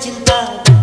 cinta